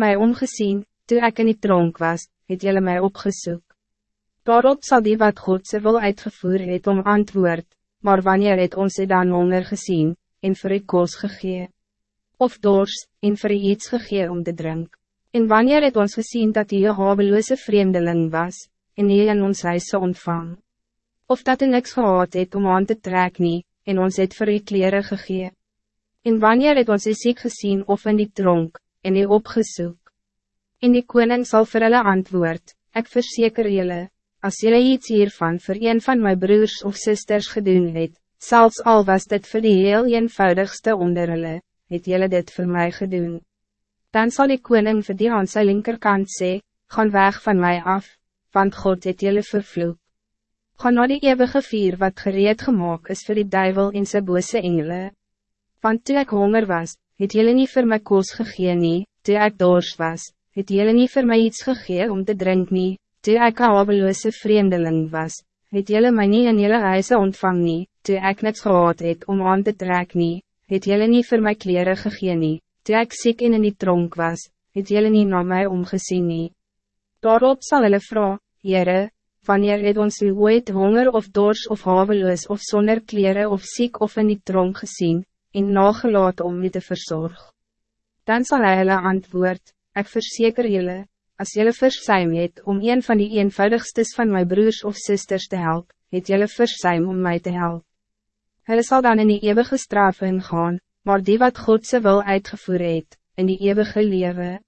mij omgezien, toen ik in die tronk was, het jullie mij opgezoek. Daarop zal die wat Godse wil uitgevoer het om antwoord, maar wanneer het ons het dan honger gezien, en vir die koos gegee, of dors, en vir die iets gegee om te drink, en wanneer het ons gezien dat die habeloze vreemdeling was, en hy in ons huise ontvang, of dat hy niks gehad het om aan te trek nie, en ons het vir die kleren gegee, en wanneer het ons die ziek gezien of in die tronk, en die opgezoek, en die koning zal vir hulle antwoord, ek verseker julle, als jullie iets hiervan voor een van mijn broers of zusters gedoen het, zelfs al was dit voor die heel eenvoudigste onder hulle, het jullie dit voor mij gedoen. Dan zal die koning voor die aan zijn linkerkant sê, gaan weg van mij af, want God het jullie vervloek. Ga naar die eeuwige vier wat gereed gemaakt is voor die duivel in zijn bose engelen. Want toen ik honger was, het jullie niet voor mij koos gegee nie, toe ek dors was, het jullie niet voor mij iets gegee om te drinken nie, toe ek een habeloose vreemdeling was, het jullie mij niet in jullie huise ontvang nie, toe ek niks gehad het om aan te trek nie, het jullie niet voor mij kleren gegee nie, toe ek ziek en in die tronk was, het jullie niet naar mij omgezien nie. Daarop zal hulle vrouw, Heere, wanneer het ons u ooit honger of dors of haveloos of zonder kleren of ziek of in die tronk gezien, en nagelaat om u te verzorgen. Dan zal hij hulle antwoord, ik verzeker jullie, als jullie versuim het om een van die eenvoudigstes van mijn broers of zusters te helpen, het jullie versuim om mij te helpen. Hulle zal dan in die eeuwige straf ingaan, maar die wat God ze wil uitgevoerd het, in die eeuwige leven.